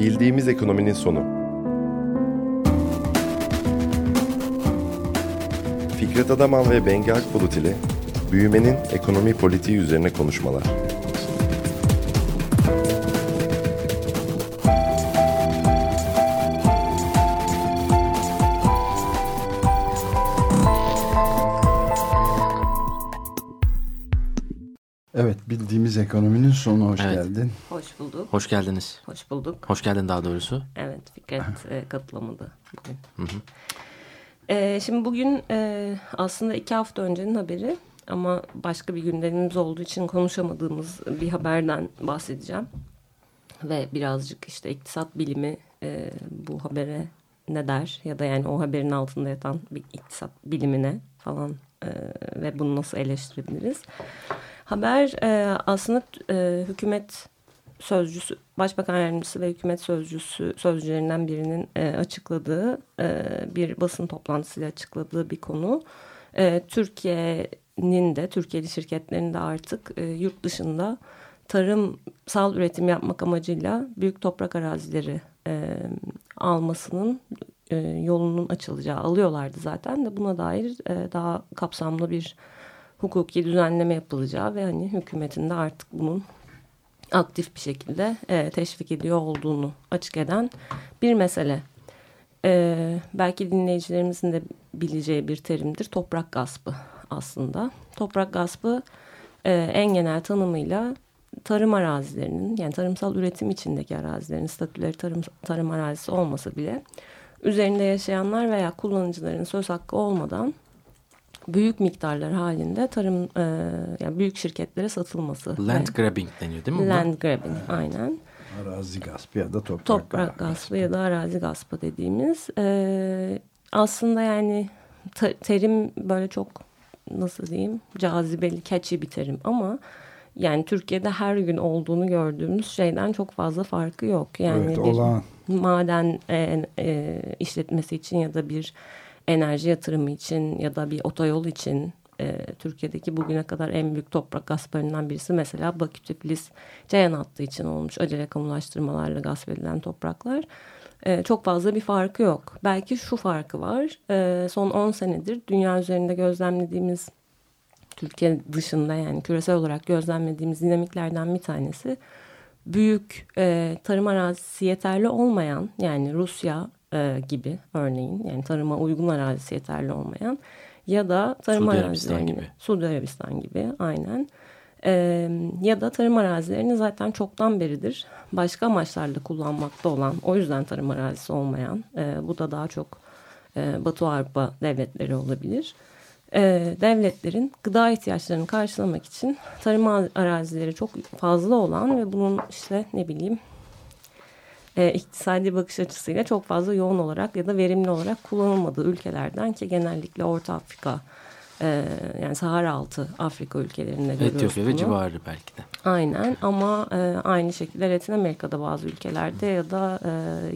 Bildiğimiz ekonominin sonu. Fikret Adaman ve Bengi Akbulut ile büyümenin ekonomi politiği üzerine konuşmalar. Evet, bildiğimiz ekonominin sonu hoş Evet. geldin. Hoş bulduk. Hoş geldiniz. Hoş bulduk. Hoş geldin daha doğrusu. Evet Fikret e, katılamadı bugün. E, şimdi bugün e, aslında iki hafta öncenin haberi ama başka bir gündemimiz olduğu için konuşamadığımız bir haberden bahsedeceğim. Ve birazcık işte iktisat bilimi e, bu habere ne der ya da yani o haberin altında yatan bir iktisat bilimine falan e, ve bunu nasıl eleştirebiliriz. Haber e, aslında e, hükümet sözcüsü, başbakan yardımcısı ve hükümet sözcüsü sözcülerinden birinin e, açıkladığı e, bir basın toplantısıyla açıkladığı bir konu. E, Türkiye'nin de Türkiye'li şirketlerin de artık e, yurt dışında tarımsal üretim yapmak amacıyla büyük toprak arazileri e, almasının e, yolunun açılacağı alıyorlardı zaten de buna dair e, daha kapsamlı bir hukuki düzenleme yapılacağı ve hani hükümetin de artık bunun aktif bir şekilde e, teşvik ediyor olduğunu açık eden bir mesele. E, belki dinleyicilerimizin de bileceği bir terimdir toprak gaspı aslında. Toprak gaspı e, en genel tanımıyla tarım arazilerinin yani tarımsal üretim içindeki arazilerin statüleri tarım, tarım arazisi olmasa bile üzerinde yaşayanlar veya kullanıcıların söz hakkı olmadan büyük miktarlar halinde tarım e, yani büyük şirketlere satılması. Land ve- grabbing deniyor değil mi? Land grabbing aynen. Arazi gaspı ya da toprak, Toprak gaspı ya da arazi gaspı dediğimiz. E, aslında yani terim böyle çok nasıl diyeyim cazibeli, catchy bir terim ama yani Türkiye'de her gün olduğunu gördüğümüz şeyden çok fazla farkı yok. Yani Evet, bir olağan. maden e, e, işletmesi için ya da bir enerji yatırımı için ya da bir otoyol için e, Türkiye'deki bugüne kadar en büyük toprak gasplarından birisi mesela Bakü Tiflis Ceyhan hattı için olmuş acele kamulaştırmalarla gasp edilen topraklar. E, çok fazla bir farkı yok. Belki şu farkı var. E, son 10 senedir dünya üzerinde gözlemlediğimiz Türkiye dışında yani küresel olarak gözlemlediğimiz dinamiklerden bir tanesi büyük e, tarım arazisi yeterli olmayan yani Rusya e, gibi örneğin yani tarıma uygun arazisi yeterli olmayan ya da tarım Suudi arazilerini gibi. Suudi Arabistan gibi aynen E, ya da tarım arazilerini zaten çoktan beridir başka amaçlarla kullanmakta olan o yüzden tarım arazisi olmayan e, bu da daha çok e, Batı Avrupa devletleri olabilir e, devletlerin gıda ihtiyaçlarını karşılamak için tarım arazileri çok fazla olan ve bunun işte ne bileyim e, iktisadi bakış açısıyla çok fazla yoğun olarak ya da verimli olarak kullanılmadığı ülkelerden ki genellikle Orta Afrika e, yani Sahara altı Afrika ülkelerinde görüyoruz Etiyopya ve civarı belki de. Aynen ama e, aynı şekilde Latin Amerika'da bazı ülkelerde ya da e,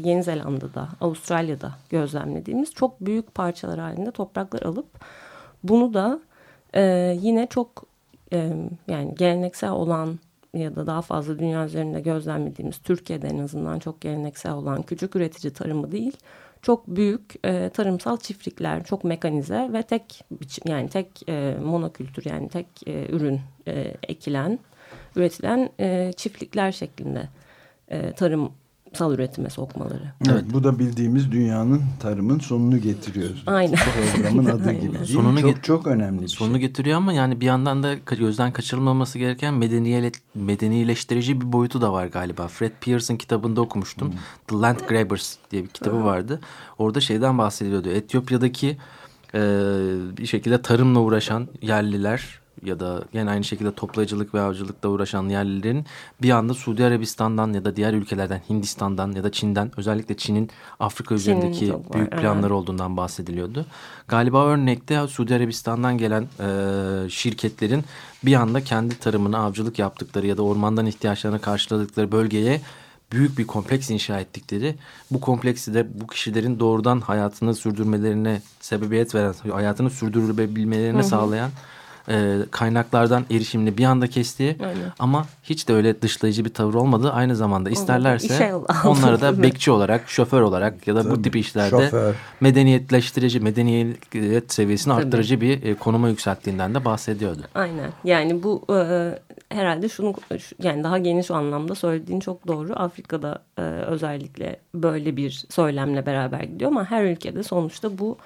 Yeni Zelanda'da, Avustralya'da gözlemlediğimiz çok büyük parçalar halinde topraklar alıp bunu da e, yine çok e, yani geleneksel olan ya da daha fazla dünya üzerinde gözlemlediğimiz Türkiye'de en azından çok geleneksel olan küçük üretici tarımı değil çok büyük e, tarımsal çiftlikler çok mekanize ve tek biçim yani tek e, monokültür yani tek e, ürün e, ekilen üretilen e, çiftlikler şeklinde e, tarımsal üretime sokmaları. Evet, bu da bildiğimiz dünyanın tarımın sonunu getiriyor. Aynen. Programın adı Aynen. gibi? Sonunu çok, çok önemli bir Sonunu şey. getiriyor ama yani bir yandan da gözden kaçırılmaması gereken medenileştirici bir boyutu da var galiba. Fred Pearson kitabında okumuştum. The Land Grabbers diye bir kitabı vardı. Orada şeyden bahsediyordu. Etiyopya'daki e, bir şekilde tarımla uğraşan yerliler ya da yine aynı şekilde toplayıcılık ve avcılıkla uğraşan yerlilerin bir anda Suudi Arabistan'dan ya da diğer ülkelerden Hindistan'dan ya da Çin'den özellikle Çin'in Afrika üzerindeki var, büyük evet. planları olduğundan bahsediliyordu. Galiba örnekte Suudi Arabistan'dan gelen e, şirketlerin bir anda kendi tarımını avcılık yaptıkları ya da ormandan ihtiyaçlarını karşıladıkları bölgeye büyük bir kompleks inşa ettikleri bu kompleksi de bu kişilerin doğrudan hayatını sürdürmelerine sebebiyet veren hayatını sürdürülebilmelerini sağlayan e, kaynaklardan erişimini bir anda kestiği Aynen. ama hiç de öyle dışlayıcı bir tavır olmadığı aynı zamanda isterlerse işe al- onları da bekçi olarak şoför olarak ya da bu Tabii, tip işlerde şoför. medeniyetleştirici medeniyet seviyesini Tabii. arttırıcı bir e, konuma yükselttiğinden de bahsediyordu. Aynen. Yani bu e, herhalde şunu şu- yani daha geniş anlamda söylediğin çok doğru. Afrika'da e, özellikle böyle bir söylemle beraber gidiyor ama her ülkede sonuçta bu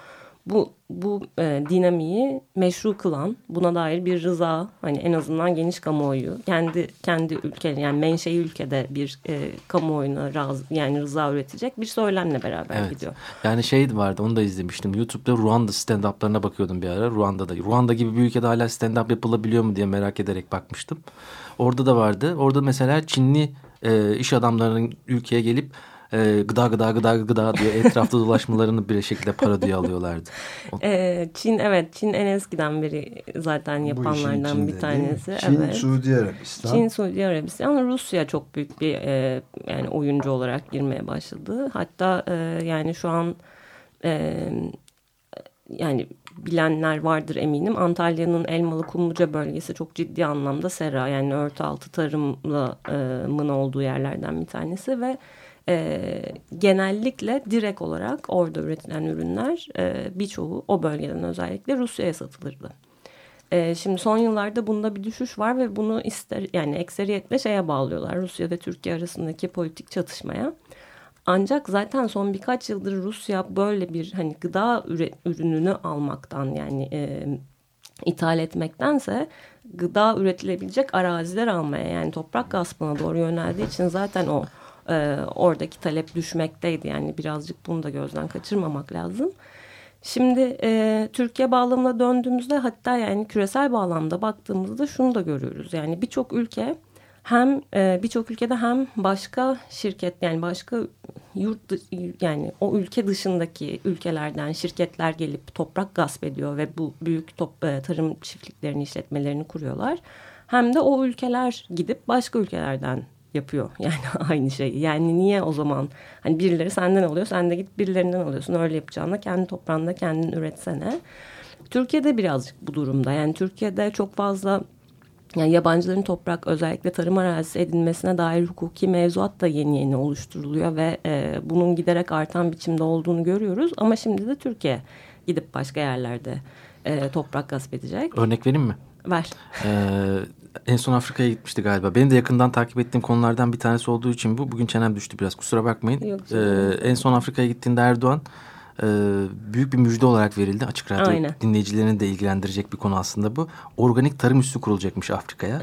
bu bu e, dinamiği meşru kılan, buna dair bir rıza, hani en azından geniş kamuoyu, kendi kendi ülke yani menşei ülkede bir e, kamuoyuna razı, yani rıza üretecek bir söylemle beraber Evet. gidiyor. Yani şey vardı onu da izlemiştim. YouTube'da Ruanda stand-up'larına bakıyordum bir ara. Ruanda'da. Ruanda gibi bir ülkede hala stand-up yapılabiliyor mu diye merak ederek bakmıştım. Orada da vardı. Orada mesela Çinli e, iş adamlarının ülkeye gelip e, gıda gıda gıda gıda diye etrafta dolaşmalarını bir şekilde parodiye alıyorlardı. E, Çin evet Çin en eskiden beri zaten yapanlardan bir tanesi. Çin, evet. Suudi Arabistan. Çin, Suudi Arabistan, Rusya çok büyük bir e, yani oyuncu olarak girmeye başladı. Hatta e, yani şu an e, yani bilenler vardır eminim. Antalya'nın Elmalı Kumluca bölgesi çok ciddi anlamda sera yani örtü altı tarımın olduğu yerlerden bir tanesi ve e, genellikle direkt olarak orada üretilen ürünler e, birçoğu o bölgeden özellikle Rusya'ya satılırdı. E, şimdi son yıllarda bunda bir düşüş var ve bunu ister yani ekseriyetle şeye bağlıyorlar. Rusya ve Türkiye arasındaki politik çatışmaya. Ancak zaten son birkaç yıldır Rusya böyle bir hani gıda ürününü almaktan yani e, ithal etmektense gıda üretilebilecek araziler almaya yani toprak gaspına doğru yöneldiği için zaten o e, oradaki talep düşmekteydi. Yani birazcık bunu da gözden kaçırmamak lazım. Şimdi e, Türkiye bağlamına döndüğümüzde hatta yani küresel bağlamda baktığımızda şunu da görüyoruz. Yani birçok ülke hem e, birçok ülkede hem başka şirket yani başka yurt yani o ülke dışındaki ülkelerden şirketler gelip toprak gasp ediyor ve bu büyük top, e, tarım çiftliklerini işletmelerini kuruyorlar. Hem de o ülkeler gidip başka ülkelerden yapıyor yani aynı şeyi. Yani niye o zaman hani birileri senden alıyor sen de git birilerinden alıyorsun öyle yapacağına kendi toprağında kendin üretsene. Türkiye'de birazcık bu durumda yani Türkiye'de çok fazla yani yabancıların toprak özellikle tarım arazisi edinmesine dair hukuki mevzuat da yeni yeni oluşturuluyor ve e, bunun giderek artan biçimde olduğunu görüyoruz. Ama şimdi de Türkiye gidip başka yerlerde e, toprak gasp edecek. Örnek vereyim mi? Ver. Ee, en son Afrika'ya gitmişti galiba. Benim de yakından takip ettiğim konulardan bir tanesi olduğu için bu. Bugün çenem düştü biraz kusura bakmayın. Yok, Ee, en son Afrika'ya gittiğinde Erdoğan e, büyük bir müjde olarak verildi. Açık radyo Aynen. dinleyicilerini de ilgilendirecek bir konu aslında bu. Organik tarım üssü kurulacakmış Afrika'ya.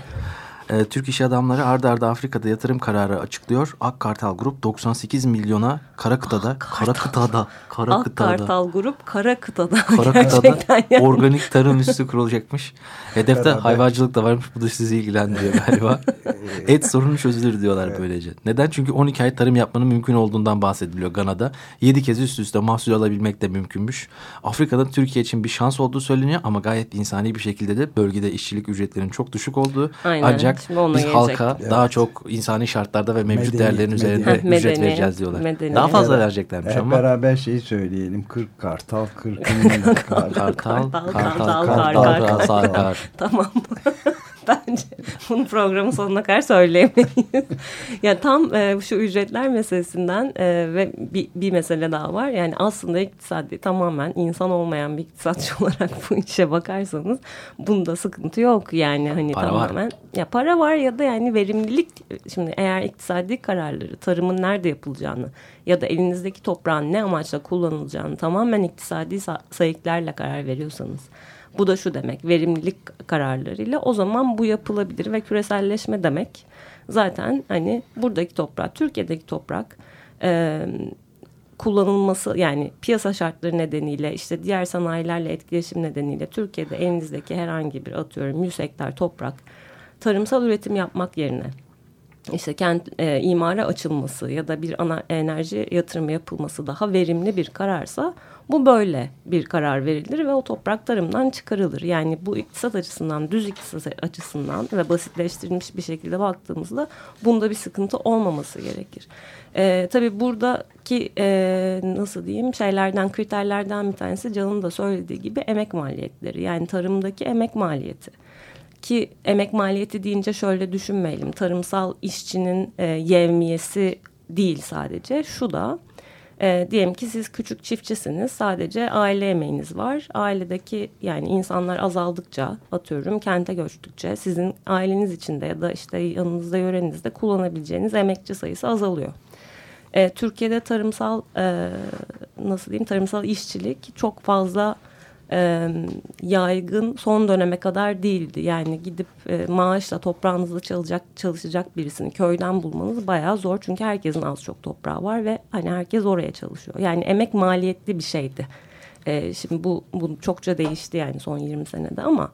Ee, Türk iş adamları arda arda Afrika'da yatırım kararı açıklıyor. Ak Kartal Grup 98 milyona kara kıtada, kara kıtada, kara Ak kıtada. Kartal Grup kara kıtada. Kara kıtada yani. organik tarım üssü kurulacakmış. Hedefte hayvancılık da varmış. Bu da sizi ilgilendiriyor galiba. Et sorunu çözülür diyorlar böylece. Neden? Çünkü 12 ay tarım yapmanın mümkün olduğundan bahsediliyor Gana'da. 7 kez üst üste mahsul alabilmek de mümkünmüş. Afrika'da Türkiye için bir şans olduğu söyleniyor ama gayet insani bir şekilde de bölgede işçilik ücretlerinin çok düşük olduğu. Aynen. Ancak Ona biz gelecektim. halka daha çok insani şartlarda ve mevcut Medeniyet, değerlerin üzerinde medeniyet. ücret vereceğiz diyorlar. medeniyet. Daha fazla Evet. vereceklermiş Hep ama. beraber şeyi söyleyelim. 40 kartal, 40 kartal. Kartal, kartal, Kartal, kartal, kartal, kartal, kartal. sarkar. Tamam. Bence bunu programın sonuna kadar söyleyemeyiz. ya tam e, şu ücretler meselesinden e, ve bir, bir mesele daha var. Yani aslında iktisadi tamamen insan olmayan bir iktisatçı olarak bu işe bakarsanız bunda sıkıntı yok. Yani hani Para var. tamamen ya para var ya da yani verimlilik şimdi eğer iktisadi kararları tarımın nerede yapılacağını ya da elinizdeki toprağın ne amaçla kullanılacağını tamamen iktisadi sa- sayıklarla karar veriyorsanız bu da şu demek verimlilik kararlarıyla. O zaman bu yapılabilir ve küreselleşme demek. Zaten hani buradaki toprak Türkiye'deki toprak e, kullanılması yani piyasa şartları nedeniyle işte diğer sanayilerle etkileşim nedeniyle Türkiye'de elinizdeki herhangi bir atıyorum 100 hektar toprak tarımsal üretim yapmak yerine işte kent e, imara açılması ya da bir ana enerji yatırımı yapılması daha verimli bir kararsa bu böyle bir karar verilir ve o toprak tarımdan çıkarılır. Yani bu iktisat açısından, düz iktisat açısından ve basitleştirilmiş bir şekilde baktığımızda bunda bir sıkıntı olmaması gerekir. E, tabii buradaki e, nasıl diyeyim şeylerden, kriterlerden bir tanesi Can'ın da söylediği gibi emek maliyetleri. Yani tarımdaki emek maliyeti ki emek maliyeti deyince şöyle düşünmeyelim. Tarımsal işçinin e, yevmiyesi değil sadece. Şu da e, diyelim ki siz küçük çiftçisiniz. Sadece aile emeğiniz var. Ailedeki yani insanlar azaldıkça atıyorum kente göçtükçe sizin aileniz içinde ya da işte yanınızda yörenizde kullanabileceğiniz emekçi sayısı azalıyor. E, Türkiye'de tarımsal e, nasıl diyeyim tarımsal işçilik çok fazla e, yaygın son döneme kadar değildi. Yani gidip e, maaşla toprağınızda çalışacak, çalışacak birisini köyden bulmanız bayağı zor. Çünkü herkesin az çok toprağı var ve hani herkes oraya çalışıyor. Yani emek maliyetli bir şeydi. E, şimdi bu, bu çokça değişti yani son 20 senede ama...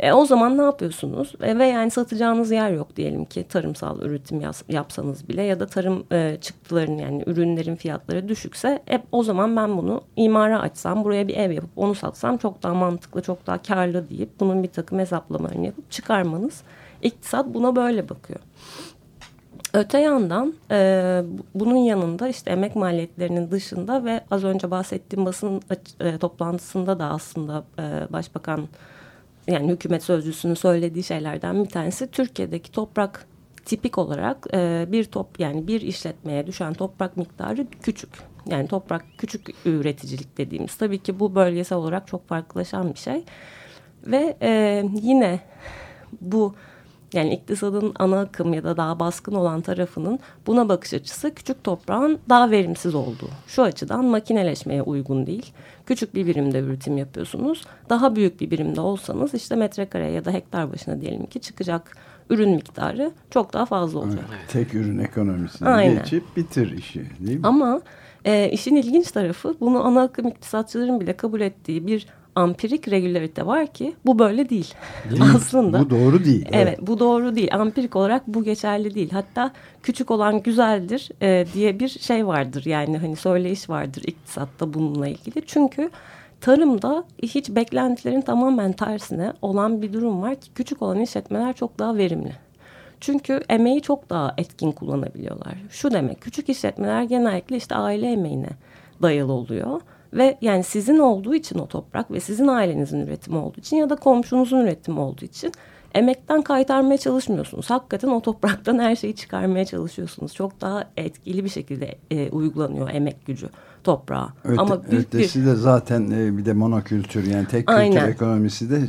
E, o zaman ne yapıyorsunuz? E, ve yani satacağınız yer yok diyelim ki tarımsal üretim yaz, yapsanız bile ya da tarım e, çıktıların yani ürünlerin fiyatları düşükse hep o zaman ben bunu imara açsam buraya bir ev yapıp onu satsam çok daha mantıklı çok daha karlı deyip bunun bir takım hesaplamalarını yapıp çıkarmanız iktisat buna böyle bakıyor. Öte yandan e, bunun yanında işte emek maliyetlerinin dışında ve az önce bahsettiğim basın e, toplantısında da aslında e, Başbakan yani hükümet sözcüsünün söylediği şeylerden bir tanesi Türkiye'deki toprak tipik olarak e, bir top yani bir işletmeye düşen toprak miktarı küçük. Yani toprak küçük üreticilik dediğimiz. Tabii ki bu bölgesel olarak çok farklılaşan bir şey. Ve e, yine bu yani iktisadın ana akım ya da daha baskın olan tarafının buna bakış açısı küçük toprağın daha verimsiz olduğu. Şu açıdan makineleşmeye uygun değil. Küçük bir birimde üretim yapıyorsunuz. Daha büyük bir birimde olsanız işte metrekare ya da hektar başına diyelim ki çıkacak ürün miktarı çok daha fazla olacak. Evet, tek ürün ekonomisine Aynen. geçip bitir işi değil mi? Ama e, işin ilginç tarafı bunu ana akım iktisatçıların bile kabul ettiği bir ampirik regülarite var ki bu böyle değil. değil Aslında. Bu doğru değil. Evet. evet bu doğru değil. Ampirik olarak bu geçerli değil. Hatta küçük olan güzeldir e, diye bir şey vardır. Yani hani söyleyiş vardır iktisatta bununla ilgili. Çünkü tarımda hiç beklentilerin tamamen tersine olan bir durum var ki küçük olan işletmeler çok daha verimli. Çünkü emeği çok daha etkin kullanabiliyorlar. Şu demek küçük işletmeler genellikle işte aile emeğine dayalı oluyor. Ve yani sizin olduğu için o toprak ve sizin ailenizin üretimi olduğu için ya da komşunuzun üretimi olduğu için emekten kaytarmaya çalışmıyorsunuz. Hakikaten o topraktan her şeyi çıkarmaya çalışıyorsunuz. Çok daha etkili bir şekilde e, uygulanıyor emek gücü toprağa. Öte, Ama büyük ötesi bir... de zaten e, bir de monokültür yani tek kültür Aynen. ekonomisi de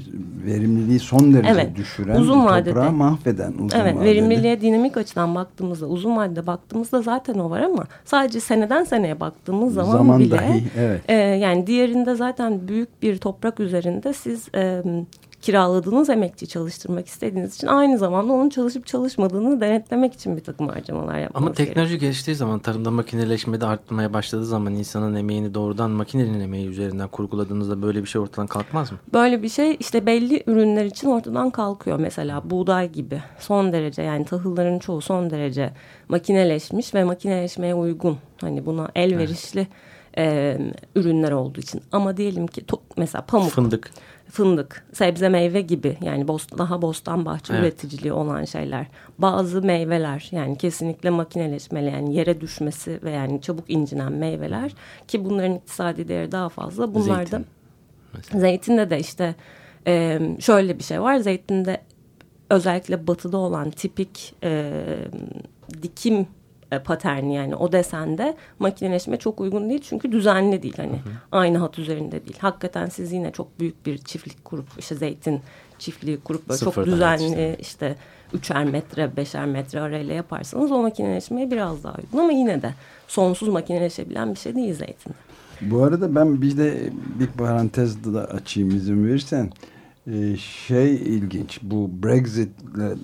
verimliliği son derece Evet, düşüren uzun toprağı vadede. mahveden uzun Evet vadede. verimliliğe dinamik açıdan baktığımızda uzun vadede baktığımızda zaten o var ama sadece seneden seneye baktığımız zaman, Zaman bile dahi, evet. e, yani diğerinde zaten büyük bir toprak üzerinde siz e, kiraladığınız emekçi çalıştırmak istediğiniz için aynı zamanda onun çalışıp çalışmadığını denetlemek için bir takım harcamalar yapmanız Ama teknoloji geliştiği zaman tarımda makineleşmede artmaya başladığı zaman insanın emeğini doğrudan makinenin emeği üzerinden kurguladığınızda böyle bir şey ortadan kalkmaz mı? Böyle bir şey işte belli ürünler için ortadan kalkıyor. Mesela buğday gibi son derece yani tahılların çoğu son derece makineleşmiş ve makineleşmeye uygun. Hani buna elverişli e, ürünler olduğu için. Ama diyelim ki mesela pamuk. Fındık. Fındık, sebze meyve gibi yani bost, daha bostan bahçe Evet. üreticiliği olan şeyler. Bazı meyveler yani kesinlikle makineleşmeli yani yere düşmesi ve yani çabuk incinen meyveler ki bunların iktisadi değeri daha fazla. Bunlar da Zeytin mesela. zeytinde de işte e, şöyle bir şey var. Zeytinde özellikle batıda olan tipik e, dikim e, paterni yani o desende makineleşme çok uygun değil çünkü düzenli değil hani aynı hat üzerinde değil. Hakikaten siz yine çok büyük bir çiftlik kurup işte zeytin çiftliği kurup böyle çok düzenli işte. işte üçer metre beşer metre arayla yaparsanız o makineleşmeye biraz daha uygun ama yine de sonsuz makineleşebilen bir şey değil zeytin. Bu arada ben bir de bir parantez da açayım izin verirsen. Ee, şey ilginç bu Brexit'le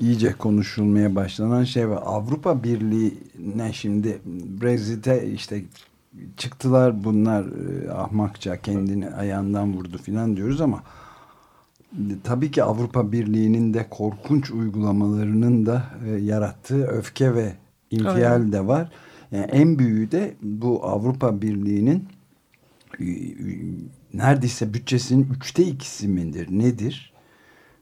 iyice konuşulmaya başlanan şey var. Avrupa Birliği'ne şimdi Brexit'e işte çıktılar bunlar e, ahmakça kendini ayağından vurdu filan diyoruz ama tabii ki Avrupa Birliği'nin de korkunç uygulamalarının da e, yarattığı öfke ve infial Aynen. de var. Yani en büyüğü de bu Avrupa Birliği'nin e, neredeyse bütçesinin üçte ikisi midir nedir?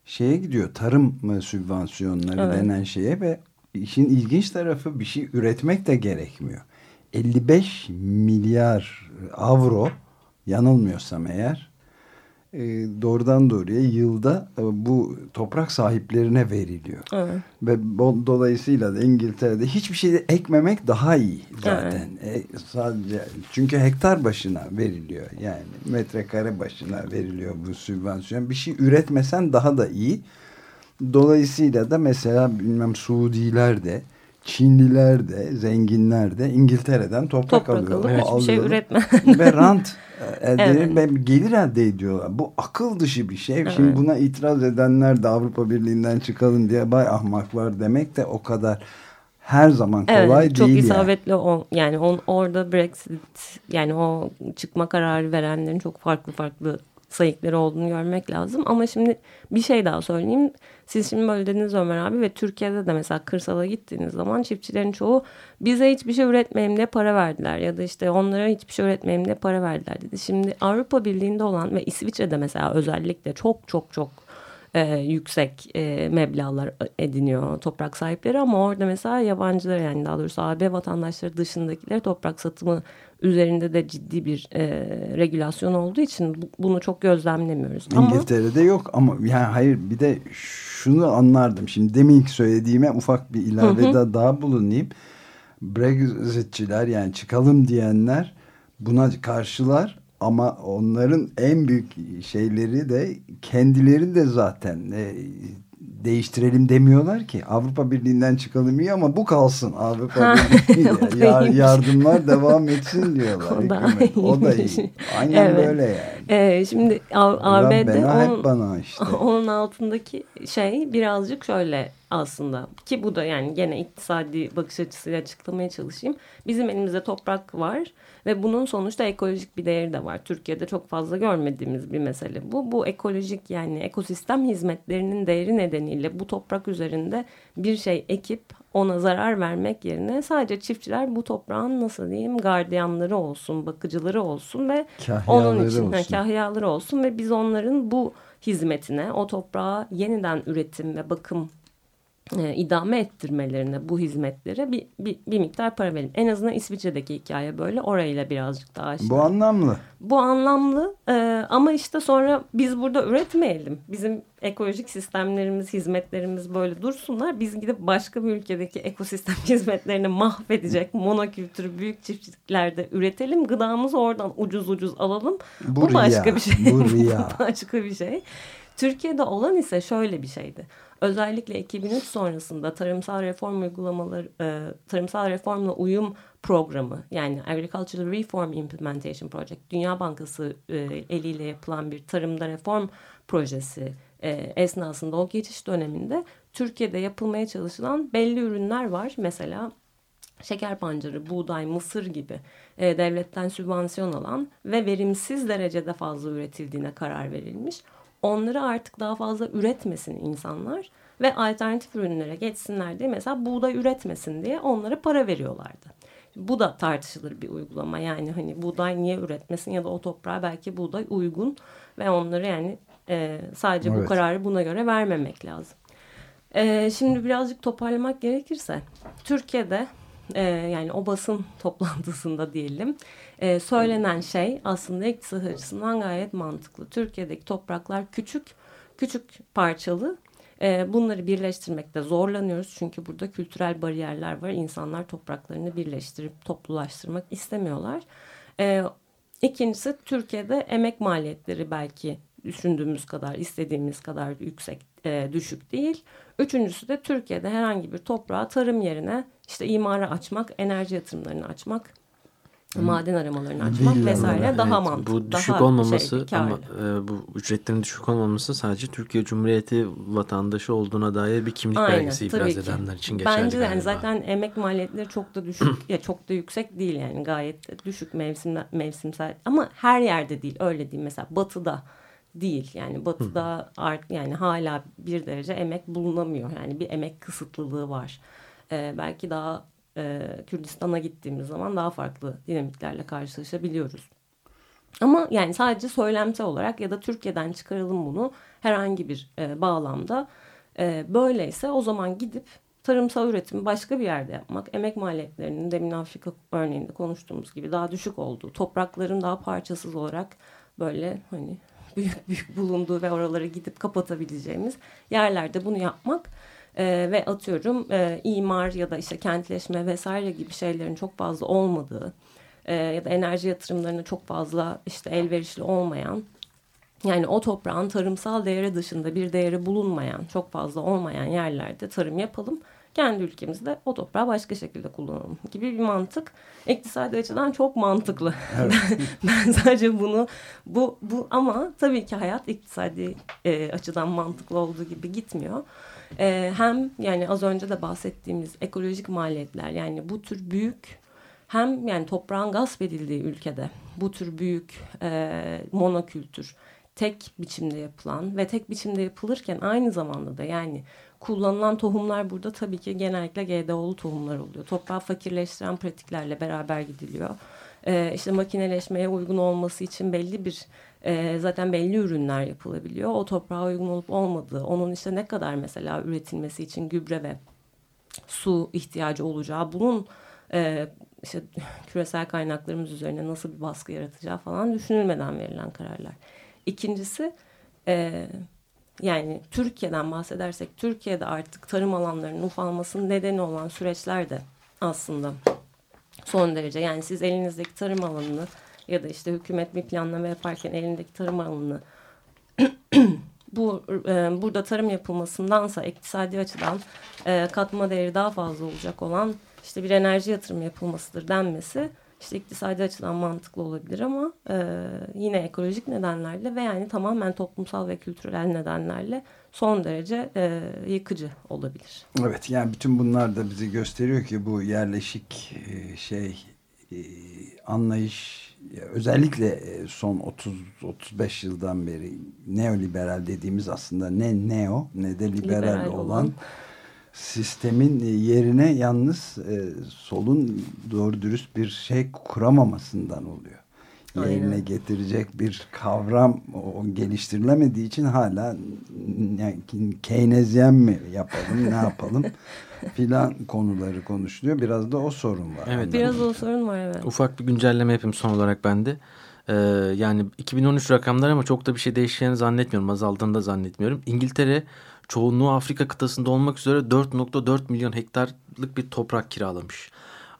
Şeye gidiyor tarım e, sübvansiyonları Evet. denen şeye ve işin ilginç tarafı bir şey üretmek de gerekmiyor. 55 milyar avro yanılmıyorsam eğer e, doğrudan doğruya yılda e, bu toprak sahiplerine veriliyor. Evet. Ve bo- dolayısıyla da İngiltere'de hiçbir şey ekmemek daha iyi zaten. E, sadece çünkü hektar başına veriliyor. Yani metrekare başına veriliyor bu sübvansiyon. Bir şey üretmesen daha da iyi. Dolayısıyla da mesela bilmem Suudiler de Çinliler de zenginler de İngiltere'den toprak, Toprak alıyorlar. alıp hiçbir şey üretme. ve rant elde Evet. ve gelir elde ediyorlar. Bu akıl dışı bir şey. Şimdi Evet. buna itiraz edenler de Avrupa Birliği'nden çıkalım diye bay ahmaklar demek de o kadar her zaman kolay evet, çok değil yani. isabetli o yani on, orada Brexit yani o çıkma kararı verenlerin çok farklı farklı sayıkları olduğunu görmek lazım. Ama şimdi bir şey daha söyleyeyim. Siz şimdi böyle dediniz Ömer abi ve Türkiye'de de mesela kırsala gittiğiniz zaman çiftçilerin çoğu bize hiçbir şey üretmeyelim diye para verdiler. Ya da işte onlara hiçbir şey üretmeyelim diye para verdiler dedi. Şimdi Avrupa Birliği'nde olan ve İsviçre'de mesela özellikle çok çok çok e, yüksek e, meblağlar ediniyor toprak sahipleri ama orada mesela yabancılar yani daha doğrusu AB vatandaşları dışındakiler toprak satımı üzerinde de ciddi bir e, regülasyon olduğu için bu- bunu çok gözlemlemiyoruz. Ama İngiltere'de yok ama yani hayır bir de şunu anlardım. Şimdi deminki söylediğime ufak bir ilavede daha bulunayım. Brexitçiler yani çıkalım diyenler buna karşılar ama onların en büyük şeyleri de kendileri de zaten e, değiştirelim demiyorlar ki. Avrupa Birliği'nden çıkalım iyi ama bu kalsın. Avrupa Birliği yar- yardımlar devam etsin diyorlar. O da. O da iyi. Aynen Evet. böyle yani. E, şimdi ABD onun- bana işte. Onun altındaki şey birazcık şöyle aslında ki bu da yani gene iktisadi bakış açısıyla açıklamaya çalışayım. Bizim elimizde toprak var ve bunun sonuçta ekolojik bir değeri de var. Türkiye'de çok fazla görmediğimiz bir mesele bu. Bu ekolojik yani ekosistem hizmetlerinin değeri nedeniyle bu toprak üzerinde bir şey ekip ona zarar vermek yerine sadece çiftçiler bu toprağın nasıl diyeyim gardiyanları olsun, bakıcıları olsun ve onun Kahyaları için ha, olsun. kahyaları olsun ve biz onların bu hizmetine, o toprağa yeniden üretim ve bakım e, idame ettirmelerine bu hizmetlere bir, bir, bir miktar para verelim. En azından İsviçre'deki hikaye böyle. Orayla birazcık daha aşina. Bu anlamlı. Bu anlamlı e, ama işte sonra biz burada üretmeyelim. Bizim ekolojik sistemlerimiz, hizmetlerimiz böyle dursunlar. Biz gidip başka bir ülkedeki ekosistem hizmetlerini mahvedecek monokültürü büyük çiftliklerde üretelim. Gıdamızı oradan ucuz ucuz alalım. Bu Bu, başka bir şey. bu riya. başka bir şey. Türkiye'de olan ise şöyle bir şeydi. Özellikle 2003 sonrasında tarımsal reform uygulamaları, e, tarımsal reformla uyum programı yani Agricultural Reform Implementation Project, Dünya Bankası e, eliyle yapılan bir tarımda reform projesi e, esnasında o geçiş döneminde Türkiye'de yapılmaya çalışılan belli ürünler var. Mesela şeker pancarı, buğday, mısır gibi e, devletten sübvansiyon alan ve verimsiz derecede fazla üretildiğine karar verilmiş. Onları artık daha fazla üretmesin insanlar ve alternatif ürünlere geçsinler diye mesela buğday üretmesin diye onlara para veriyorlardı. Bu da tartışılır bir uygulama. Yani hani buğday niye üretmesin ya da o toprağa belki buğday uygun ve onları yani e, sadece bu Evet. kararı buna göre vermemek lazım. Ee, şimdi birazcık toparlamak gerekirse Türkiye'de e, yani o basın toplantısında diyelim e, söylenen şey aslında iktisat açısından gayet mantıklı. Türkiye'deki topraklar küçük, küçük parçalı. E, bunları birleştirmekte zorlanıyoruz çünkü burada kültürel bariyerler var. İnsanlar topraklarını birleştirip toplulaştırmak istemiyorlar. E, ikincisi Türkiye'de emek maliyetleri belki düşündüğümüz kadar, istediğimiz kadar yüksek, e, düşük değil. Üçüncüsü de Türkiye'de herhangi bir toprağa tarım yerine işte imara açmak, enerji yatırımlarını açmak, maden aramalarını açmak Villalar, vesaire daha evet. mantıklı. Bu düşük daha olmaması şey, ama e, bu ücretlerin düşük olmaması sadece Türkiye Cumhuriyeti vatandaşı olduğuna dair bir kimlik Aynen, belgesi ki. edenler için geçerli Bence yani zaten emek maliyetleri çok da düşük ya çok da yüksek değil yani gayet düşük mevsim mevsimsel ama her yerde değil öyle değil mesela batıda değil. Yani batıda art, yani hala bir derece emek bulunamıyor. Yani bir emek kısıtlılığı var. E, belki daha e, Kürdistan'a gittiğimiz zaman daha farklı dinamiklerle karşılaşabiliyoruz. Ama yani sadece söylemsel olarak ya da Türkiye'den çıkaralım bunu herhangi bir e, bağlamda. E, böyleyse o zaman gidip tarımsal üretimi başka bir yerde yapmak, emek maliyetlerinin demin Afrika örneğinde konuştuğumuz gibi daha düşük olduğu, toprakların daha parçasız olarak böyle hani büyük büyük bulunduğu ve oralara gidip kapatabileceğimiz yerlerde bunu yapmak e, ve atıyorum e, imar ya da işte kentleşme vesaire gibi şeylerin çok fazla olmadığı e, ya da enerji yatırımlarına çok fazla işte elverişli olmayan yani o toprağın tarımsal değeri dışında bir değeri bulunmayan, çok fazla olmayan yerlerde tarım yapalım. Kendi ülkemizde o toprağı başka şekilde kullanalım gibi bir mantık. İktisadi açıdan çok mantıklı. Evet. ben sadece bunu bu bu ama tabii ki hayat iktisadi e, açıdan mantıklı olduğu gibi gitmiyor. E, hem yani az önce de bahsettiğimiz ekolojik maliyetler yani bu tür büyük hem yani toprağın gasp edildiği ülkede bu tür büyük e, monokültür tek biçimde yapılan ve tek biçimde yapılırken aynı zamanda da yani kullanılan tohumlar burada tabii ki genellikle GDO'lu tohumlar oluyor. Toprağı fakirleştiren pratiklerle beraber gidiliyor. Ee, işte makineleşmeye uygun olması için belli bir e, zaten belli ürünler yapılabiliyor. O toprağa uygun olup olmadığı, onun işte ne kadar mesela üretilmesi için gübre ve su ihtiyacı olacağı, bunun e, işte küresel kaynaklarımız üzerine nasıl bir baskı yaratacağı falan düşünülmeden verilen kararlar. İkincisi e, yani Türkiye'den bahsedersek Türkiye'de artık tarım alanlarının ufalmasının nedeni olan süreçler de aslında son derece yani siz elinizdeki tarım alanını ya da işte hükümet bir planlama yaparken elindeki tarım alanını bu e, burada tarım yapılmasındansa iktisadi açıdan e, katma değeri daha fazla olacak olan işte bir enerji yatırımı yapılmasıdır denmesi işte iktisadi açıdan mantıklı olabilir ama e, yine ekolojik nedenlerle ve yani tamamen toplumsal ve kültürel nedenlerle son derece e, yıkıcı olabilir. Evet yani bütün bunlar da bizi gösteriyor ki bu yerleşik e, şey e, anlayış özellikle e, son 30-35 yıldan beri neoliberal dediğimiz aslında ne neo ne de liberal, liberal olan, olan sistemin yerine yalnız e, solun doğru dürüst bir şey kuramamasından oluyor. Yerine Aynen. getirecek bir kavram o, geliştirilemediği için hala yani, Keynesyen mi yapalım ne yapalım filan konuları konuşuluyor. Biraz da o sorun var. Evet. Biraz o sorun var evet. Ufak bir güncelleme yapayım son olarak ben de. Ee, yani 2013 rakamlar ama çok da bir şey değişeceğini zannetmiyorum. Azaldığını da zannetmiyorum. İngiltere çoğunluğu Afrika kıtasında olmak üzere 4.4 milyon hektarlık bir toprak kiralamış.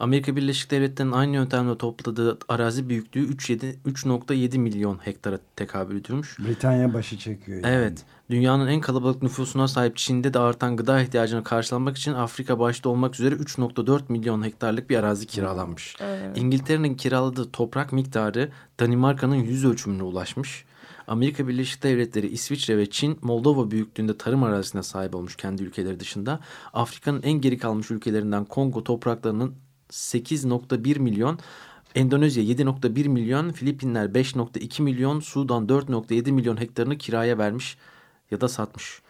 Amerika Birleşik Devletleri'nin aynı yöntemle topladığı arazi büyüklüğü 3.7 milyon hektara tekabül ediyormuş. Britanya başı çekiyor. Yani. Evet. Dünyanın en kalabalık nüfusuna sahip Çin'de de artan gıda ihtiyacını karşılamak için Afrika başta olmak üzere 3.4 milyon hektarlık bir arazi kiralanmış. Evet. İngiltere'nin kiraladığı toprak miktarı Danimarka'nın yüz ölçümüne ulaşmış. Amerika Birleşik Devletleri, İsviçre ve Çin Moldova büyüklüğünde tarım arazisine sahip olmuş kendi ülkeleri dışında. Afrika'nın en geri kalmış ülkelerinden Kongo topraklarının 8.1 milyon, Endonezya 7.1 milyon, Filipinler 5.2 milyon, Sudan 4.7 milyon hektarını kiraya vermiş ya da satmış.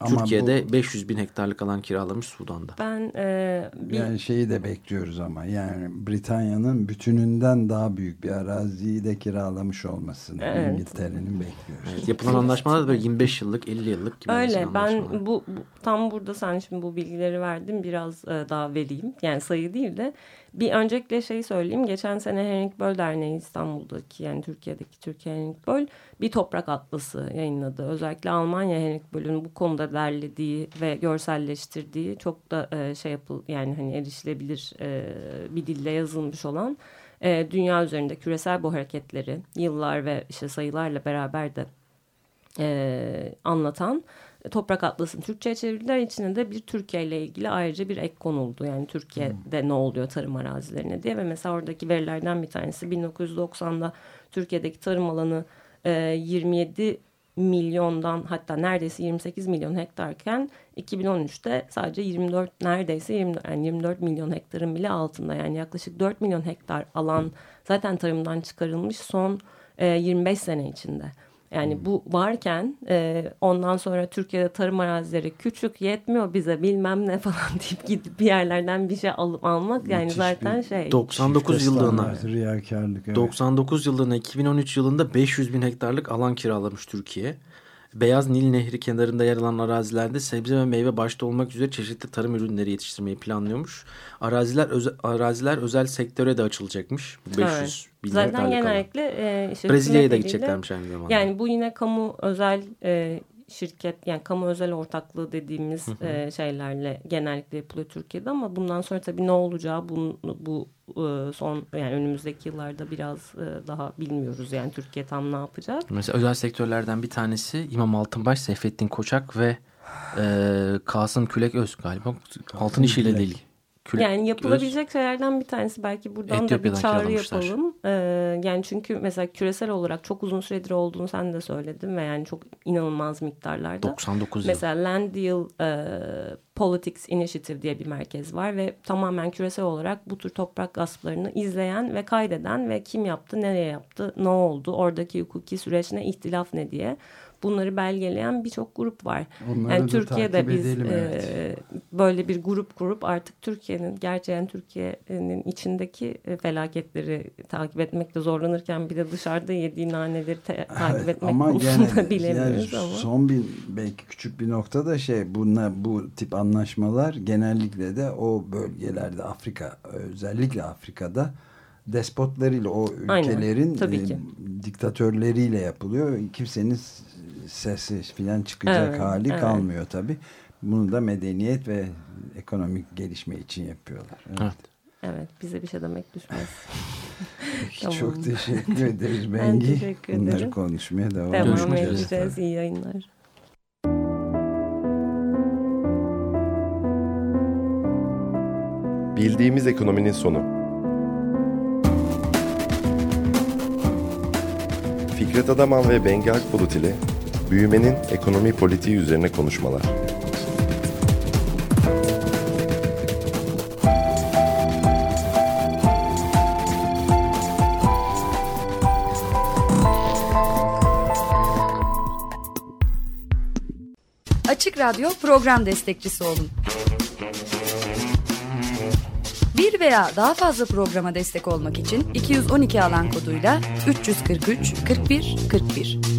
Ama Türkiye'de bu, 500 bin hektarlık alan kiralamış Sudan'da. Ben e, bir... yani şeyi de bekliyoruz ama yani Britanya'nın bütününden daha büyük bir araziyi de kiralamış olmasını evet. İngiltere'nin bekliyoruz. Evet, yapılan anlaşmalar da böyle 25 yıllık 50 yıllık gibi. Öyle ben bu, bu tam burada sen şimdi bu bilgileri verdin biraz e, daha vereyim. Yani sayı değil de bir öncelikle şey söyleyeyim. Geçen sene Henrik Böll Derneği İstanbul'daki yani Türkiye'deki Türkiye Henrik Böll bir toprak atlası yayınladı. Özellikle Almanya Henrik Böll'ün bu konuda derlediği ve görselleştirdiği çok da e, şey yapıl yani hani erişilebilir e, bir dille yazılmış olan e, dünya üzerinde küresel bu hareketleri yıllar ve işte sayılarla beraber de e, anlatan Toprak Atlas'ın Türkçe'ye çevirdiler. İçine de bir Türkiye ile ilgili ayrıca bir ek konuldu. Yani Türkiye'de hmm. ne oluyor tarım arazilerine diye. Ve mesela oradaki verilerden bir tanesi 1990'da Türkiye'deki tarım alanı e, 27 milyondan hatta neredeyse 28 milyon hektarken 2013'te sadece 24 neredeyse 20, yani 24 milyon hektarın bile altında yani yaklaşık 4 milyon hektar alan zaten tarımdan çıkarılmış son e, 25 sene içinde. Yani bu varken e, ondan sonra Türkiye'de tarım arazileri küçük yetmiyor bize bilmem ne falan deyip gidip bir yerlerden bir şey alıp almak yani Müthiş zaten şey. 99 Çifte yıllığına. Evet. 99 yılına 2013 yılında 500 bin hektarlık alan kiralamış Türkiye. Beyaz Nil Nehri kenarında yer alan arazilerde sebze ve meyve başta olmak üzere çeşitli tarım ürünleri yetiştirmeyi planlıyormuş. Araziler özel, araziler özel sektöre de açılacakmış. 500 Evet. bin Zaten hektarlık alan. genellikle e, işte Brezilya'ya da gideceklermiş aynı zamanda. Yani bu yine kamu özel e, şirket yani kamu özel ortaklığı dediğimiz e, şeylerle genellikle yapılıyor Türkiye'de ama bundan sonra tabii ne olacağı bu, bu son yani önümüzdeki yıllarda biraz e, daha bilmiyoruz yani Türkiye tam ne yapacak. Mesela özel sektörlerden bir tanesi İmam Altınbaş, Seyfettin Koçak ve e, Kasım Külek Öz galiba. Altın işiyle değil. Külek Yani yapılabilecek şeylerden bir tanesi belki buradan da bir Etiyopya'dan çağrı yapalım. Ee, yani çünkü mesela küresel olarak çok uzun süredir olduğunu sen de söyledin ve yani çok inanılmaz miktarlarda. 99 yıl. Mesela Land Deal e, Politics Initiative diye bir merkez var ve tamamen küresel olarak bu tür toprak gasplarını izleyen ve kaydeden ve kim yaptı, nereye yaptı, ne oldu, oradaki hukuki süreç ne, ihtilaf ne diye bunları belgeleyen birçok grup var. Onları yani Türkiye'de biz edelim, e, evet. böyle bir grup kurup artık Türkiye'nin gerçekten Türkiye'nin içindeki e, felaketleri takip etmekte zorlanırken bir de dışarıda yediği naneleri te- takip Evet, etmek ama konusunda gene bilemiyoruz yani ama. son bir belki küçük bir nokta da şey bunlar bu tip anlaşmalar genellikle de o bölgelerde Afrika özellikle Afrika'da despotlarıyla o Aynen, ülkelerin tabii e, diktatörleriyle yapılıyor. Kimsenin sesi filan çıkacak Evet, hali evet. kalmıyor tabii. Bunu da medeniyet ve ekonomik gelişme için yapıyorlar. Evet. Evet. Evet bize bir şey demek düşmez. Tamam. Çok teşekkür ederiz Ben Bengi. teşekkür Bunları konuşmaya devam, Devam üzere. edeceğiz. İyi yayınlar. Bildiğimiz ekonominin sonu. Fikret Adaman ve Bengi Akbulut ile büyümenin ekonomi politiği üzerine konuşmalar. Açık Radyo program destekçisi olun. Bir veya daha fazla programa destek olmak için 212 alan koduyla 343 41 41.